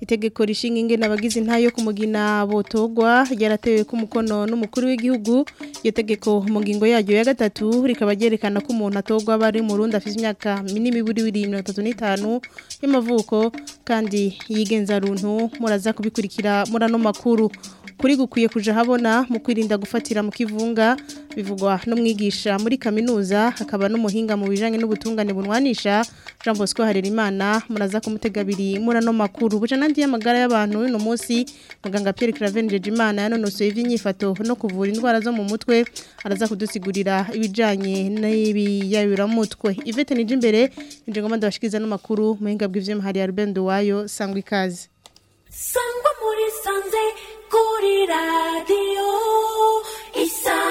itegeko rishinga ingena abagize intayo yo kumugina botogwa ryaratewe ku mukono n'umukuru w'igihugu iyo tegeko mu ngingo yaryo ya gatatu rikaba ryerekana ko umuntu atogwa bari mu rundi afite imyaka n'imibiri bibiri mirongo itatu n'itanu y'amavuko kandi yigenza runtu muraza kubikurikira muri ano makuru kuri gukwiye kuja habona mu kwirinda gufatira mu kivunga bivugwa n'umwigisha muri kaminuza akaba n'umuhinga mu bijanye n'ubutungane bunwanisha jean bosco harerimana muraza kumutega abiri muri ano makuru bucanandiye amagara y'abantu uno munsi muganga Pierre Claver Njejimana yanonosoye iby'inyifato no kuvura indwara zo mu mutwe araza kudusigurira ibijanye n'ibiyabimutwe Yvette Nijimbere nje ngomba ndabashikiza no makuru muhinga bw'ivyo hari Albendo wayo sangwa ikaze sangwa muri sanze kuri radio isa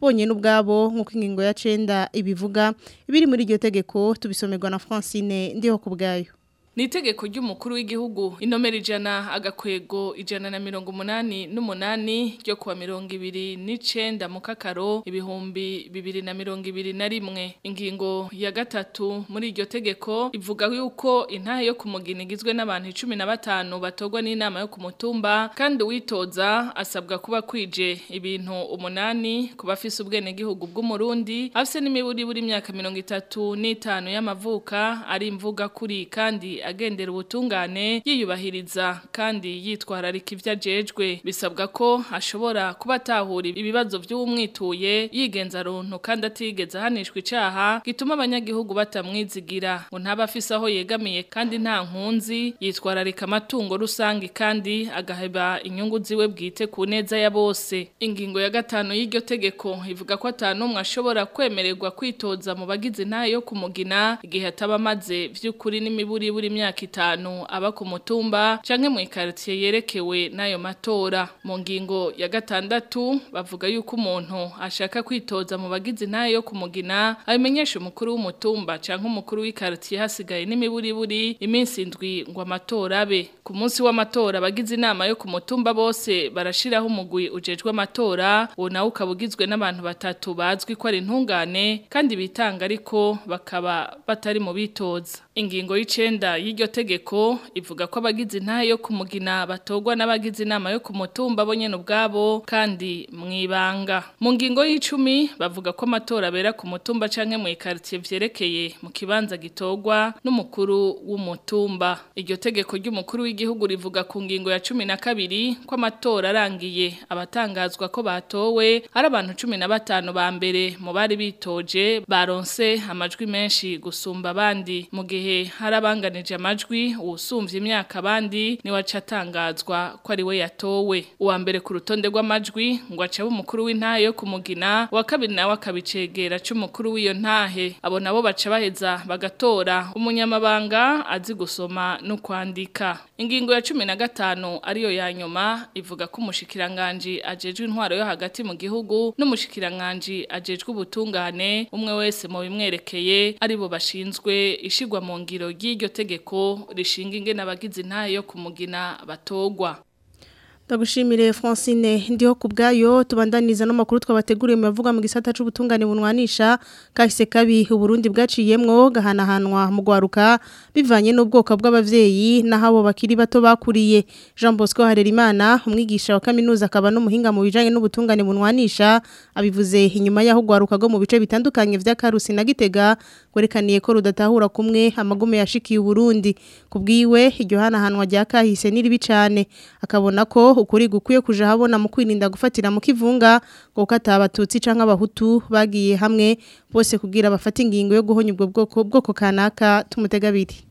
bonyine ubwabo nk'uko ingingo ya cenda ibivuga ibiri muri iryo tegeko tubisomerwa na francine ndiho ku ni itegeko ry'umukuru w'igihugu inomero ijana agakwego ijana na mirongo umunani n'umunani ryo kuwa mirongo ibiri n'icenda mu kakaro ibihumbi bibiri na mirongo ibiri na rimwe ingingo ya gatatu muri iryo tegeko ivuga yuko intahe yo kumugina igizwe n'abantu icumi na batanu batogwa n'inama yo ku mutumba kandi uwitoza asabwa kuba kwije ibintu umunani ku bafise ubwenegihugu bw'umurundi afise n'imiburiburi imyaka mirongo itatu n'itanu y'amavuka ari imvuga kuri kandi agendera ubutungane yiyubahiriza kandi yitwararika ibyo ajejwe bisabwa ko ashobora kuba ibibazo by'umwituye yigenza runtu kandi atigeze ahanishwa icyaha gituma abanyagihugu batamwizigira ngo ntaba afise aho yegamiye kandi nta nkunzi yitwararika amatungo rusange kandi agaheba inyungu ziwe bwite ku neza ya bose ingingo ya gatanu y'iryo tegeko ivuga ko atanumwe ashobora kwemererwa kwitoza mu bagize intahe yo kumugina igihe ataba amaze by'ukuri n'imiburiburi w'imyaka itanu aba ku mutumba canke mu ikaritiye yerekewe n'ayo matora mu ngingo ya gatandatu bavuga yuko umuntu ashaka kwitoza mu bagize nayo kumugina abimenyesha umukuru w'umutumba canke umukuru w'ikaritiye hasigaye n'imiburiburi iminsi indwi ngo amatora abe ku munsi w'amatora abagize inama yo ku mutumba bose barashiraho umugwi ujejwe amatora wo nawe ukaba ugizwe n'abantu batatu bazwi ko ari intungane kandi bitanga ariko bakaba batari mu bitoza ingingo y'icenda y'iryo tegeko ivuga ko abagize intahe yo kumugina batogwa n'abagize inama yo kumutumba bonye bo ubwabo kandi mwibanga mu ngingo y'icumi bavuga ko amatora bera ku mutumba canke mu ikaritiye vyerekeye mu kibanza gitogwa n'umukuru w'umutumba iryo tegeko ry'umukuru w'igihugu rivuga ku ngingo ya cumi na kabiri ko amatora arangiye abatangazwa ko batowe ari abantu cumi na batanu ba mbere mu bari bitoje baronse amajwi menshi gusumba abandi mu gihe gihe hari amajwi uwusumbya imyaka abandi niwe aca ko ari we yatowe uwa mbere ku rutonde rw'amajwi ngo aca umukuru w'intahe kumugina wa kabiri nawe akaba cy'umukuru w'iyo ntahe abo nabo baca baheza bagatora umunyamabanga azi gusoma no kwandika ingingo ya cumi na gatanu ariyo ya nyuma ivuga ko umushikiranganji ajeje intwaro yo hagati mu gihugu n'umushikiranganji ajejwe ubutungane umwe wese mu bimwerekeye aribo bashinzwe ishigwa mu mu ngiro ry'iryo tegeko rishinga ingena abagize intare yo kumugina batogwa. ndagushimire Francine ndiho ku bwayo tubandaniza n'amakuru twabateguriye mu bavuga mu gisata cy'ubutungane bunwanisha kahise kabi uburundi bwaciyemwo gahanahanwa mu gwaruka bivanye n'ubwoko bw'ababyeyi bw'abavyeyi abo bakiri bato bakuriye Jean Bosco Harerimana umwigisha wa kaminuza akaba n'umuhinga mu bijanye n'ubutungane bunwanisha abivuze inyuma yaho gwaruka go mu bice bitandukanye vy'akarusi na Gitega gwerekaniye ko rudatahura kumwe amagume yashikiye uburundi kubwiwe iryo hanahanwa rya kahise n'iribi cyane akabona ko ukuri gukwiye kuja habona mu kwirinda gufatira mu kivunga ngo kataba tutsi canka abahutu bagiye hamwe bose kugira bafata ingingo yo guhonya ubwo bwoko bwoko kanaka tumutega biri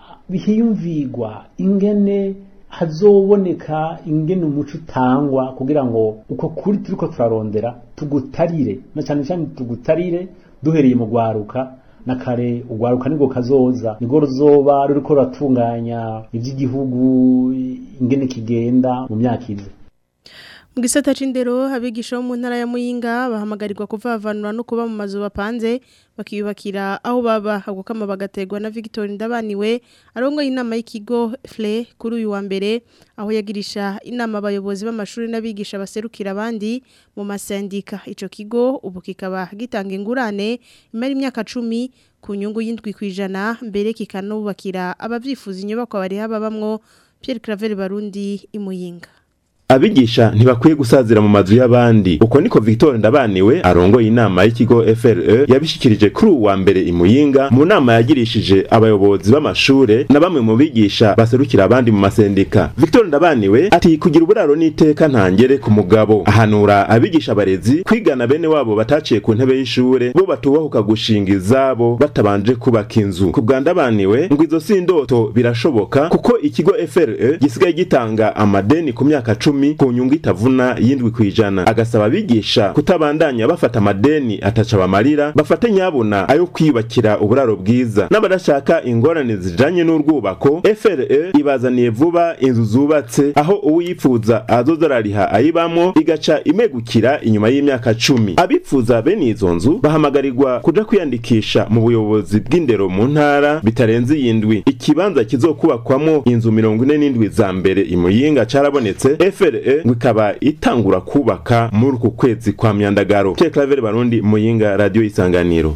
bihiyumvigwa ingene hazoboneka ingene umuco utangwa kugira ngo uko kuri turiko turarondera tugutarire na cane cane tugutarire duhereye mu rwaruka na kare urwaruka n’igo kazoza nibwo ruzoba ruriko ruratunganya iby'igihugu ingene kigenda mu myaka ize mu gisata cy'indero abigisha bo mu ntara ya muyinga bahamagarirwa kuvavanura no kuba mu mazu bapanze bakiyubakira aho baba agukama bagategwa na Victor Ndabaniwe arongoye inama y'ikigo FLE kuri uyu wa mbere aho yagirisha inama abayobozi b'amashuri n'abigisha baserukira abandi mu masendika icyo kigo ubu kikaba gitanga ingurane imari imyaka cumi ku nyungu y'indwi ku ijana mbere kikanubakira ababyifuza inyubako bari haba bamwo Pierre Claver Barundi imuyinga abigisha ntibakwiye gusazira mu mazu y'abandi uko niko Victor Ndabaniwe arongoye inama y'ikigo FRE yabishikirije kuri uwa mbere imuyinga mu nama yagirishije abayobozi b'amashuri na bamwe mu bigisha baserukira abandi mu masendika Victor Ndabaniwe ati kugira uburaro n'iteka ntangere ku mugabo ahanura abigisha abarezi kwigana bene wabo bataciye ku ntebe y'ishure bo batubahuka gushinga izabo batabanje kubaka inzu ku bwa Ndabaniwe ngo izo si indoto birashoboka kuko ikigo FRE gisigaye gitanga amadeni ku myaka cumi icumi ku nyungu itavuna y'indwi ku ijana agasaba abigisha kutabandanya bafata amadeni ataca bamarira bafate nyabona ayo kwiyubakira uburaro bwiza n'abadashaka ingorane zijanye n'urwubako FRE ibazaniye vuba inzu zubatse aho uwifuza azo azozarariha ayibamwo igaca imegukira inyuma y'imyaka cumi abifuza bene izo nzu bahamagarirwa kuja kwiyandikisha mu buyobozi bw'indero mu ntara bitarenze iyi ikibanza kizokubakwamwo inzu mirongo ine n'indwi za mbere i Muyinga carabonetse FRE claver ikaba eh? itangura kubaka muri uku kwezi kwa myandagaro pierre claver barundi muyinga radiyo isanganiro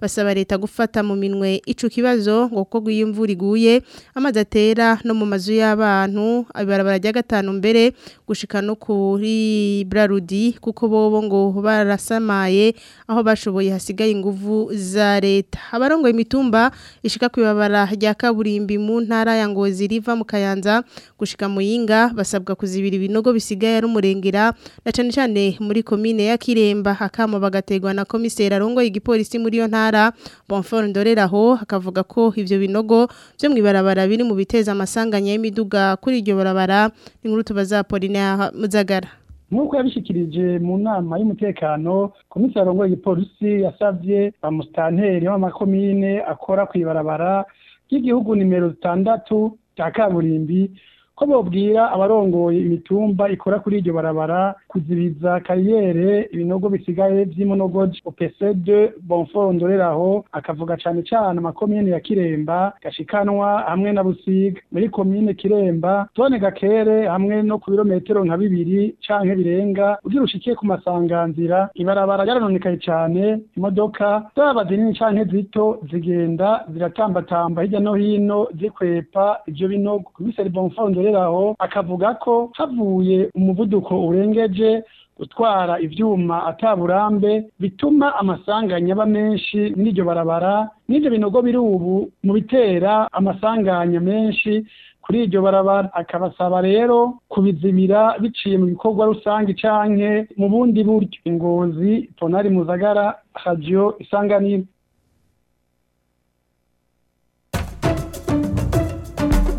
basaba leta gufata mu minwe ico kibazo ngo kuko imvura iguye amazi atera no mu mazu y'abantu ibarabara rya gatanu mbere gushika no kuri Brarudi kuko bobo ngo barasamaye aho bashoboye hasigaye inguvu za leta abarongoye imitumba ishika kwibabara rya kaburimbi mu ntara ya ngozi riva mu kayanza gushika muyinga basabwa kuzibira ibinogo bisigaye ari umurengera na cyane cyane muri komine ya kiremba hakamo bagategwa na komiseri arongoye igipolisi muri yo ntara bonfor ndoreraho hakavuga ko ibyo binogo byo mwibarabara biri mu biteza amasanganya y'imiduga kuri iryo barabara inkuru tubaza Paulina Muzagara nk'uko yabishikirije mu nama y'umutekano komisari arongoye igipolisi yasabye bamusitanteri w'amakomine akora ku ibarabara ry'igihugu nimero zitandatu cya kaburimbi ko babwira abarongoye imitumba ikora kuri iryo barabara kuzibiza kariyere ibinogo bisigaye vy'imonogoji opsd bonfort ndoreraho akavuga cyane cyane amakomine ya kiremba gashikanwa hamwe na busiga muri komine kiremba tone gakere hamwe no ku birometero nka bibiri canke birenga ugira ushikiye ku masanganzira ibarabara ryarononekaye cyane imodoka zaba zinini canke zito zigenda ziratambatamba hirya no hino zikwepa ibyo binogo komiseri bonfort akoreraho akavuga ko havuye umuvuduko urengeje gutwara ibyuma ataburambe bituma amasanganya aba menshi n'iryo barabara n'ivyo binogo biri ubu mu bitera amasanganya menshi kuri iryo barabara akabasaba rero kubizimira biciye mu bikorwa rusange canke mu bundi buryo ingozi tonari muzagara radio isanganiro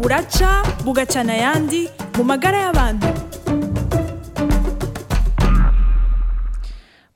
buraca bugacana ayandi mu magara y'abantu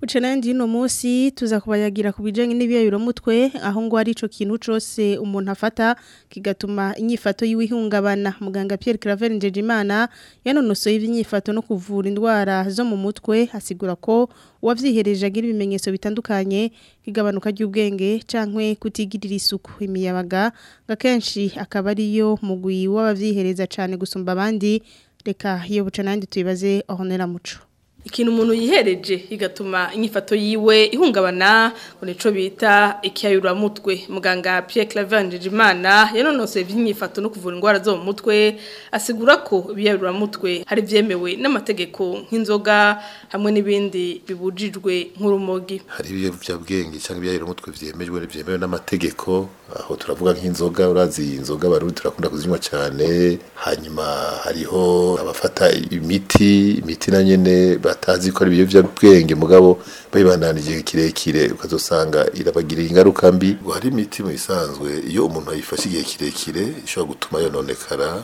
ucana y'ino munsi tuza kubayagira ku bijyanye mutwe aho ngo ari cyo kintu cyose umuntu afata kigatuma inyifato y'ihungabana muganga Pierre Claver Njejimana yanonosoye iby'inyifato no kuvura indwara zo mu mutwe asigura ko uwabyihereje agira ibimenyetso bitandukanye kigabanuka ry'ubwenge cyangwa kutigirira isuku imiyabaga ngo akenshi akaba ariyo mugwi w'ababyihereza cyane gusumba abandi reka iyo buca nandi tuyibaze aho muco ikintu umuntu yihereje igatuma inyifato yiwe ihungabana ngo nico bita mutwe muganga Pierre Claver Njijimana yanonose iby'inyifato no kuvura indwara zo mu mutwe asigura ko mutwe hari byemewe n'amategeko nk'inzoga hamwe n'ibindi bibujijwe nk'urumogi hari ibiyobyabwenge cyangwa ibiyayuramutwe byemejwe byemewe n'amategeko aho turavuga nk'inzoga urazi inzoga barundi turakunda kuzinywa cyane hanyuma hariho abafata imiti imiti na nyene batazi ko ari ibiyobyabwenge mugabo bayibandana igihe kirekire ukazasanga irabagiriye ingaruka mbi hari imiti mu isanzwe iyo umuntu ayifashe igihe kirekire ishobora gutuma yononekara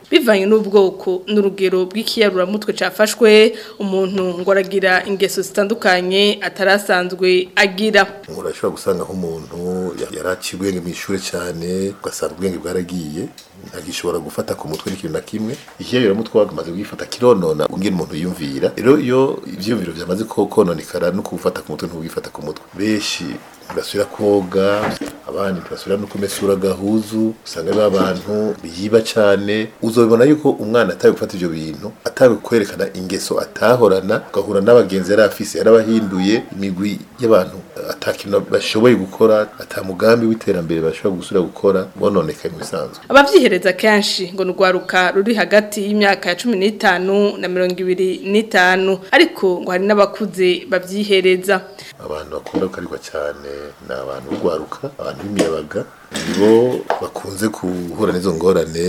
bivanye n'ubwoko n'urugero bw'ikiyaruraramutwe cyafashwe umuntu ngo ingeso zitandukanye atarasanzwe agira urashobora gusanga nk'umuntu yaraciye ubwenge mu ishuri cyane ugasanga ubwenge bwaragiye ntagishobora gufata ku mutwe n'ikintu na kimwe ikiyaruraramutwe wagamaze kwifata kironona ubwira umuntu yiyumvira rero iyo ibyiyumviro byamaze kononekara no kubufata ku mutwe ntubwifata ku mutwe benshi basubira koga abandi basubira no kumesura agahuzu usanga ba bantu biyiba cyane uzobibona yuko umwana atari gufata ibyo bintu atawe kwerekana ingeso atahorana agahura n'abagenzi yari afise yarabahinduye imigwi y'abantu atakintu bashoboye gukora atamugambi w'iterambere bashobora gusubira gukora bononekaye mu bisanzwe abavyihereza kenshi ngo nurwaruka ruri hagati y'imyaka ya cumi 15 na mirongo ibiri 25 ariko ngo hari n'abakuze babyihereza abantu bakunda gukarigwa cyane ni abantu b'urwaruka abantu b'imiyabaga nibo bakunze guhura n'izo ngorane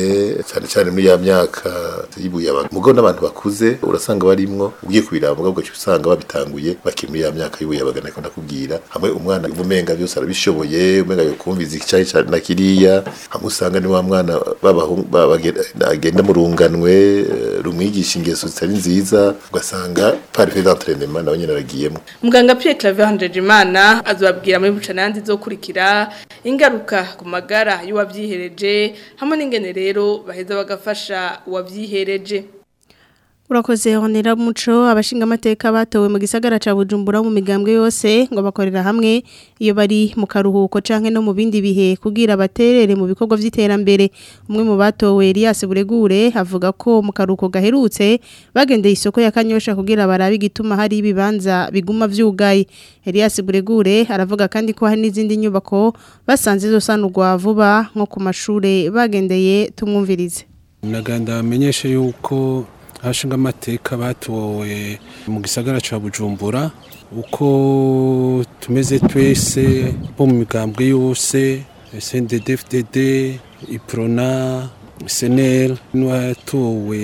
cyane cyane muri ya myaka y'ubuyabaga mugabo n'abantu bakuze urasanga barimwo ugiye kubiraba mugabo ugaca usanga babitanguye bakiri muri ya myaka y'ubuyabaga nako ndakubwira hamwe umwana umenga byose arabishoboye umenga yokumviza icyayi cyane na kiriya hamwe usanga ni wa mwana agenda mu eh, rumwigisha ingeso zitari nziza ugasanga parife d'entrenement nawe nyine aragiyemo muganga Pierre Claver Handejimana azobabwira muri buca nanzi izokurikira ingaruka ku magara y'uwabyihereje hamwe n'ingene rero baheza bagafasha uwabyihereje urakoze honera muco abashinga batowe mu gisagara ca Bujumbura mu migambwe yose ngo bakorera hamwe iyo bari mu karuhuko canke no mu bindi bihe kugira baterere mu bikorwa by’iterambere umwe mu batowe Elias Buregure avuga ko mu karuhuko gaherutse bagendeye isoko ya Kanyosha kugira barabe igituma hari ibibanza biguma vyugaye Elias Buregure aravuga kandi ko hari n'izindi nyubako basanze zosanurwa vuba nko ku mashuri bagendeye tumwumvirize Naganda amenyeshe yuko Hashinga amateka batowe mu gisagara cya bujumbura uko tumeze twese bo mu migambwe yose snddfdd iprona seneri n'uwatowe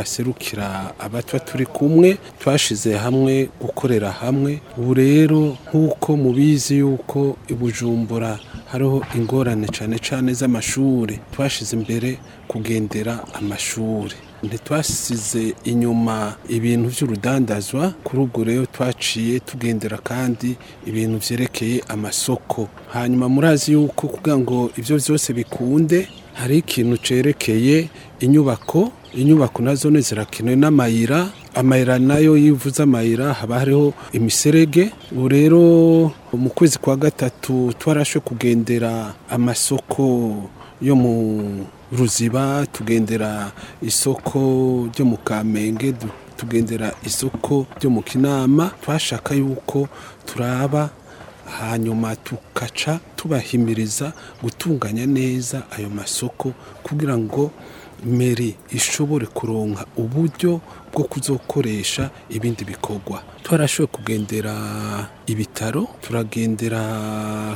aserukira abatwa turi kumwe twashize hamwe gukorera hamwe ubu rero nk'uko mubizi yuko ibujumbura hariho ingorane cyane cyane z'amashuri twashize imbere kugendera amashuri ntitwasize inyuma ibintu by'urudandazwa kuri ubwo rero twaciye tugendera kandi ibintu byerekeye amasoko hanyuma murazi yuko kugira ngo ibyo byose bikunde hari ikintu cyerekeye inyubako inyubako nazo ni zirakenewe n'amayira amayira nayo yivuza amayira haba hariho imiserege ubu rero mu kwezi kwa gatatu twarashe kugendera amasoko yo mu ruziba tugendera isoko ryo mu kamenge tugendera isoko ryo mu kinama twashaka yuko turaba hanyuma tukaca tubahimiriza gutunganya neza ayo masoko kugira ngo meri ishobore kuronka uburyo bwo kuzokoresha ibindi bikorwa twarashoboye kugendera ibitaro turagendera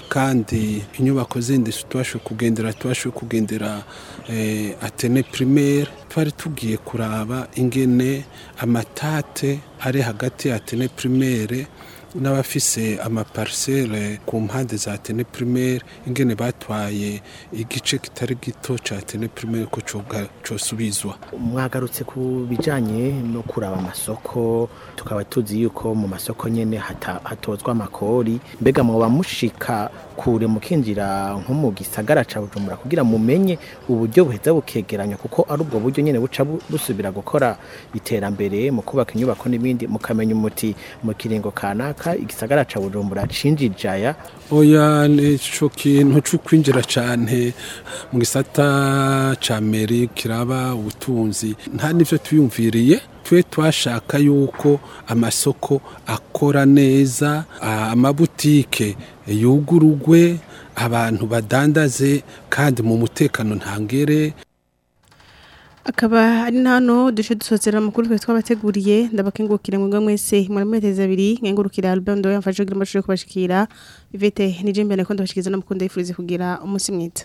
kandi inyubako zindi tubashoboye kugendera tubashoboye kugendera eh, atene primaire twari tugiye kuraba ingene amatate ari hagati ya atene primaire n'abafise amaparisere ku mpande za tene pirimeri ingene batwaye igice kitari gito cya tene pirimeri ko cyosubizwa mwagarutse ku bijyanye no kuraba amasoko tukaba tuzi yuko mu masoko nyine hatozwa amakori mbega muba mushika kure mukinjira nko mu gisagara cya bujumbura kugira mumenye uburyo buheza bukegeranya kuko ari ubwo buryo nyine buca busubira gukora iterambere mu kubaka inyubako n'ibindi mukamenya umuti mu kiringo kanaka runaka igisagara cya bujumbura cinjijaya oya nicyo kintu cyo kwinjira cyane mu gisata cya meri kiraba ubutunzi nta n'ibyo tuyumviriye twe twashaka yuko amasoko akora neza amabutike yugurugwe abantu badandaze kandi mu mutekano ntangere akaba ari hano duje dusohokera amakuru twe twabateguriye ndabakengurukira mwebwe mwese muri metezi abiri nkengurukira album ndo yamfashe kugira mbashije kubashikira ivete ni jimbe nakondo bashikiza namukunde yifurize kugira umunsi mwiza